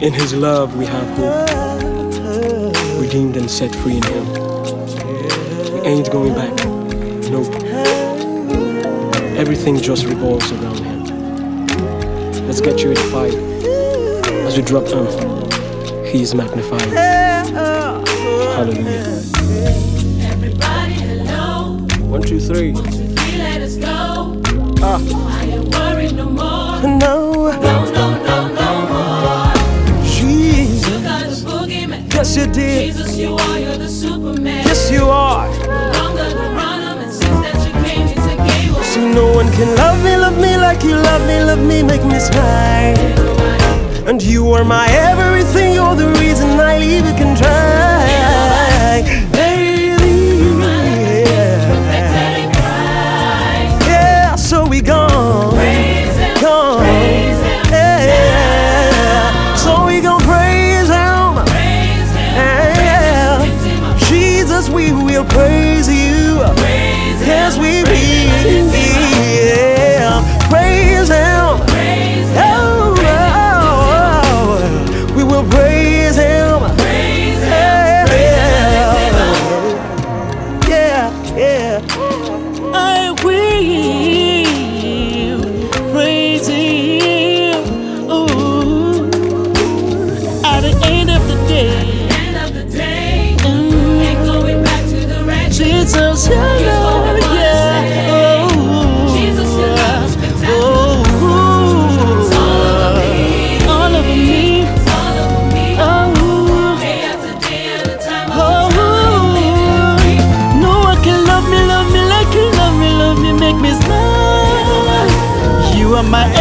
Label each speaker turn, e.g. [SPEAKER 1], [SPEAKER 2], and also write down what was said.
[SPEAKER 1] In His love we have hope, redeemed and set free in Him. We ain't going back, nope. Everything just revolves around Him. Let's get you edified as we drop Him. He is magnified. Hallelujah.
[SPEAKER 2] Everybody, hello.
[SPEAKER 1] One, two, three.
[SPEAKER 2] Won't you feel let us go?
[SPEAKER 1] You did.
[SPEAKER 2] Jesus, you are, you're the Superman.
[SPEAKER 1] Yes, you are.
[SPEAKER 2] No longer the runner, and since that you came, it's game over.
[SPEAKER 1] No one can love me, love me like you love me, love me, make me smile. And you are my everything, you're the reason I leave a can try. my